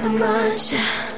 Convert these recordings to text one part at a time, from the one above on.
so much.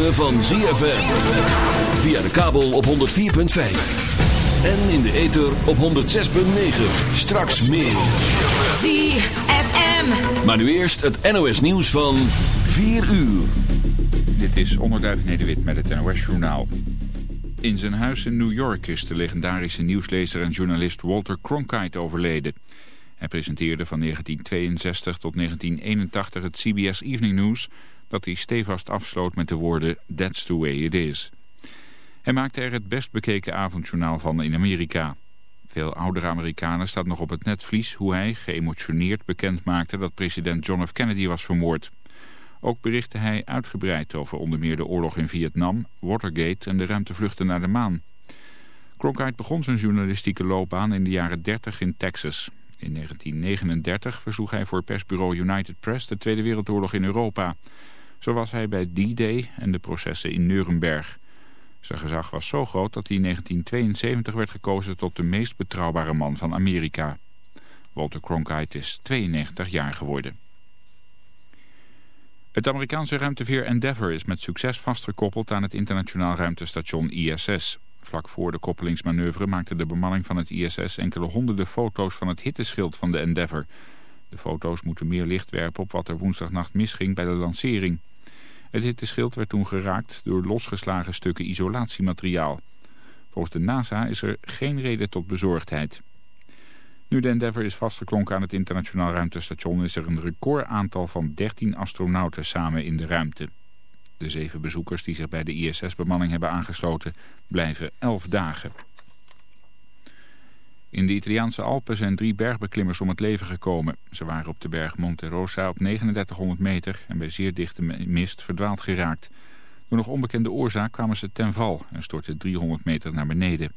Ritme van ZFM. Via de kabel op 104.5. En in de ether op 106.9. Straks meer. ZFM. Maar nu eerst het NOS nieuws van 4 uur. Dit is Onderduif Nederwit met het NOS Journaal. In zijn huis in New York is de legendarische nieuwslezer en journalist Walter Cronkite overleden. Hij presenteerde van 1962 tot 1981 het CBS Evening News... dat hij stevast afsloot met de woorden That's the way it is. Hij maakte er het best bekeken avondjournaal van in Amerika. Veel oudere Amerikanen staat nog op het netvlies hoe hij, geëmotioneerd, bekend maakte dat president John F. Kennedy was vermoord. Ook berichtte hij uitgebreid over onder meer de oorlog in Vietnam, Watergate en de ruimtevluchten naar de maan. Cronkite begon zijn journalistieke loopbaan in de jaren 30 in Texas. In 1939 verzoeg hij voor persbureau United Press de Tweede Wereldoorlog in Europa. Zo was hij bij D-Day en de processen in Nuremberg. Zijn gezag was zo groot dat hij in 1972 werd gekozen tot de meest betrouwbare man van Amerika. Walter Cronkite is 92 jaar geworden. Het Amerikaanse ruimteveer Endeavour is met succes vastgekoppeld aan het internationaal ruimtestation ISS. Vlak voor de koppelingsmanoeuvre maakte de bemanning van het ISS enkele honderden foto's van het hitteschild van de Endeavour. De foto's moeten meer licht werpen op wat er woensdagnacht misging bij de lancering. Het hitteschild werd toen geraakt door losgeslagen stukken isolatiemateriaal. Volgens de NASA is er geen reden tot bezorgdheid. Nu de Endeavour is vastgeklonken aan het internationaal ruimtestation... is er een recordaantal van 13 astronauten samen in de ruimte. De zeven bezoekers die zich bij de ISS-bemanning hebben aangesloten... blijven 11 dagen. In de Italiaanse Alpen zijn drie bergbeklimmers om het leven gekomen. Ze waren op de berg Monte Rosa op 3900 meter... en bij zeer dichte mist verdwaald geraakt... Door nog onbekende oorzaak kwamen ze ten val en stortten 300 meter naar beneden.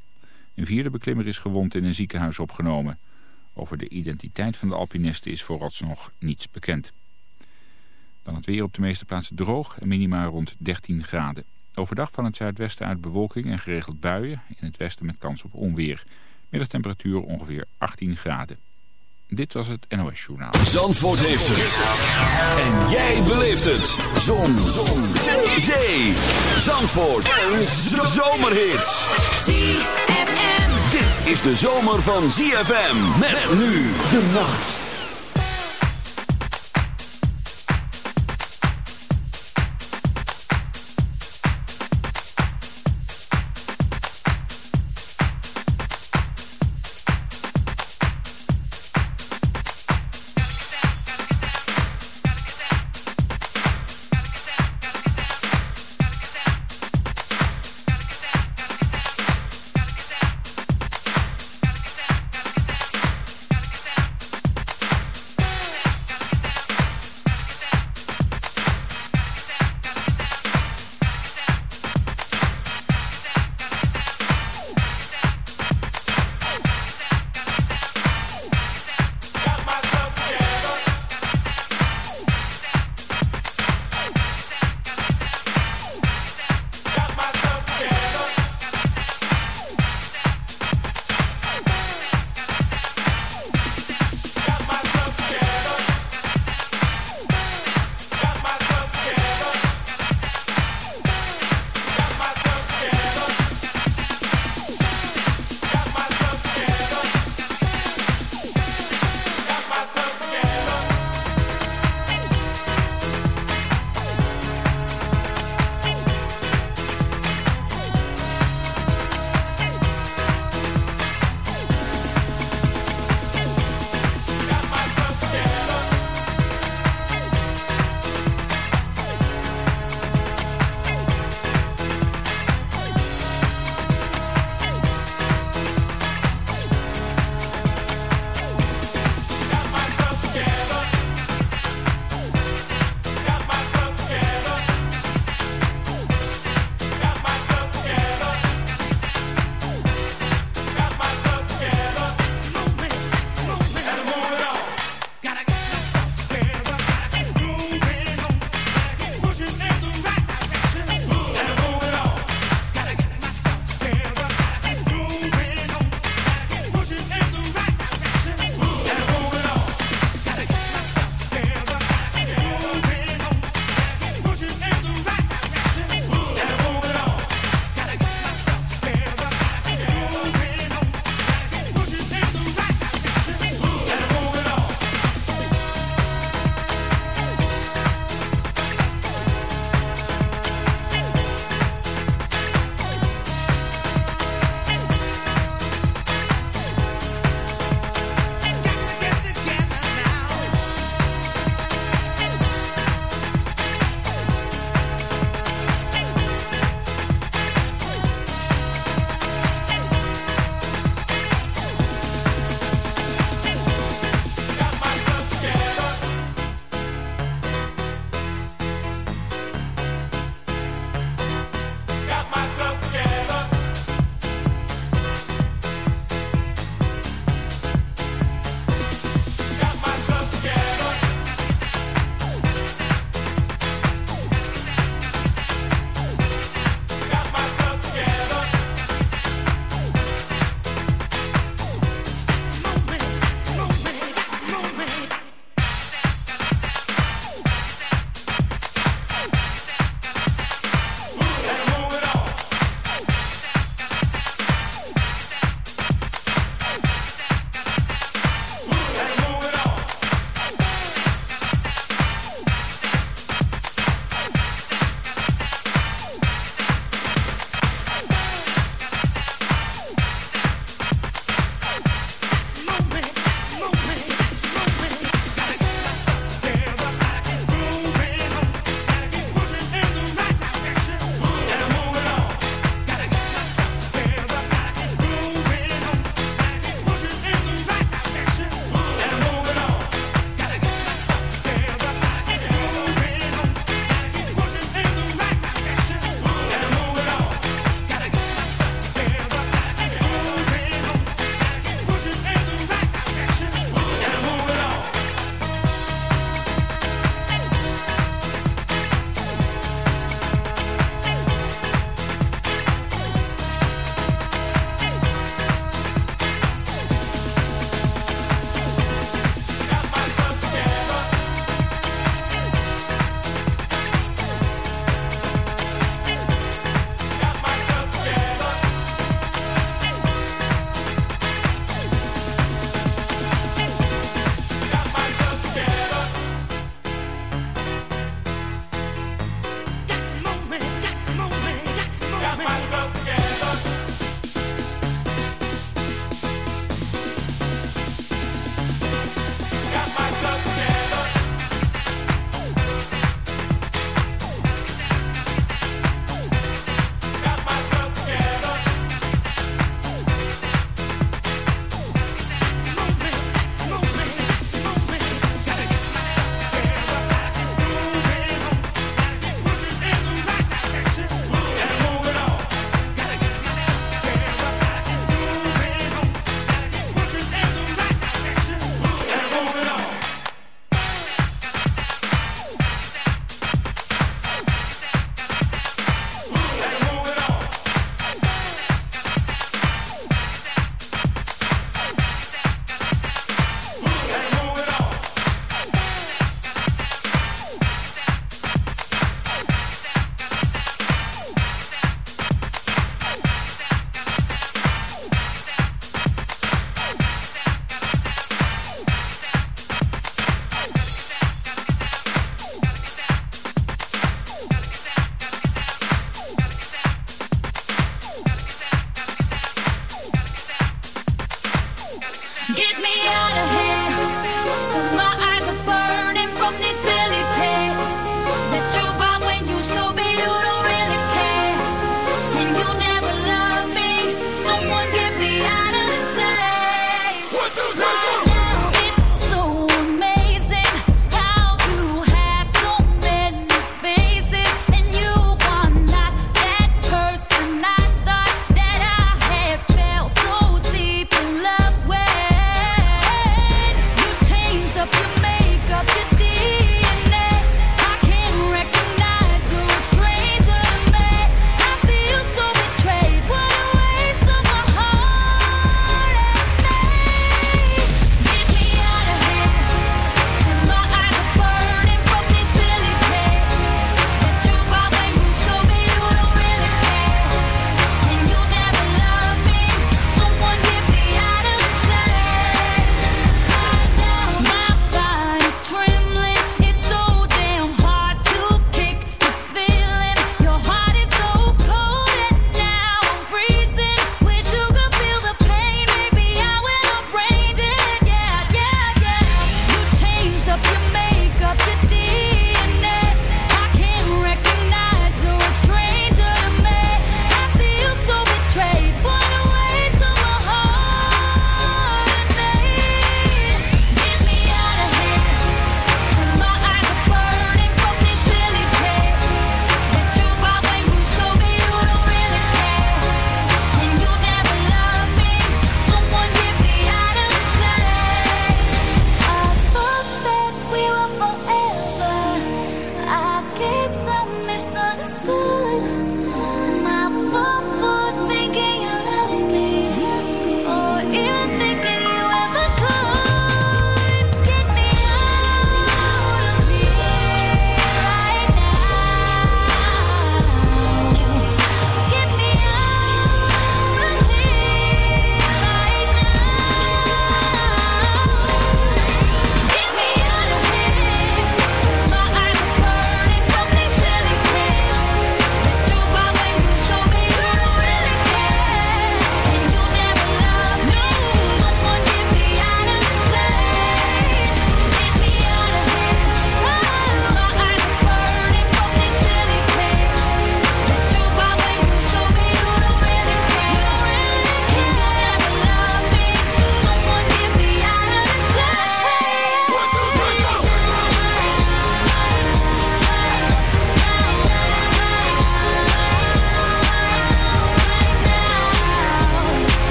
Een vierde beklimmer is gewond in een ziekenhuis opgenomen. Over de identiteit van de alpinisten is vooralsnog niets bekend. Dan het weer op de meeste plaatsen droog en minima rond 13 graden. Overdag van het zuidwesten uit bewolking en geregeld buien. In het westen met kans op onweer. Middagtemperatuur ongeveer 18 graden. Dit was het NOS Journaal. Zandvoort heeft het. En jij beleeft het. Zon. Zon. Zee. Zandvoort. Een zomerhit. ZFM. Dit is de zomer van ZFM. Met nu de nacht.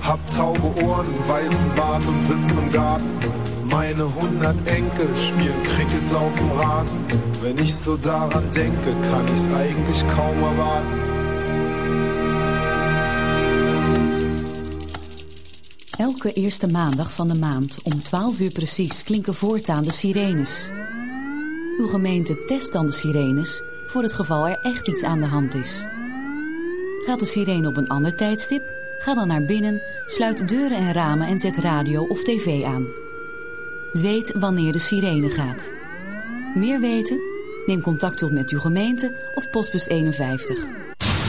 Hab taube Ohren, weißen Bart und sitz im Garten. Meine hundert Enkel spielen Cricket auf dem Rasen. Wenn ich so daran denke, kann ich's eigentlich kaum erwarten. Elke eerste maandag van de maand om 12 uur precies klinken voortaan de sirenes. Uw gemeente test dan de sirenes voor het geval er echt iets aan de hand is. Gaat de sirene op een ander tijdstip? Ga dan naar binnen, sluit deuren en ramen en zet radio of tv aan. Weet wanneer de sirene gaat. Meer weten? Neem contact op met uw gemeente of postbus 51.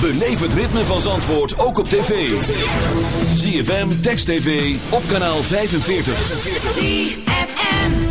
Beleef het ritme van Zandvoort ook op tv. ZFM, Text TV, op kanaal 45. ZFM.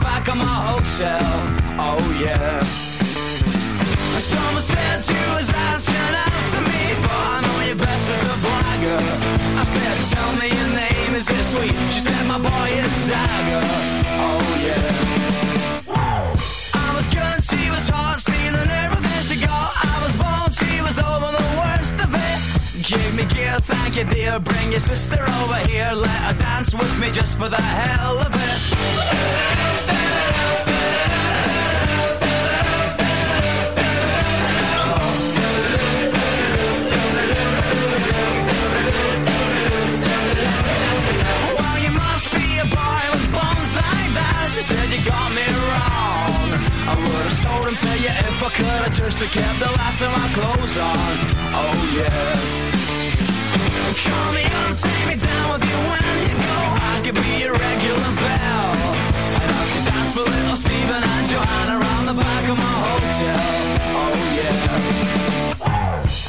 Back of my hotel. Oh yeah. Someone said you was asking to me, but I know you best as a blagger. I said, tell me your name, is it sweet? She said, my boy is Dagger. Oh yeah. I was good, she was hot, stealing everything she got. I was bold, she was over the worst of it. Give me gear, thank you dear. Bring your sister over here, let her dance with me just for the hell of it. She said you got me wrong. I would have sold him to you if I could have just have kept the last of my clothes on. Oh yeah. Call me up, take me down with you when you go. I could be your regular bell. And I should dance for little Stephen and Joanna around the back of my hotel. Oh yeah.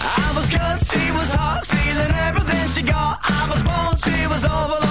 I was good, she was hot, stealing everything she got. I was bold, she was over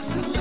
The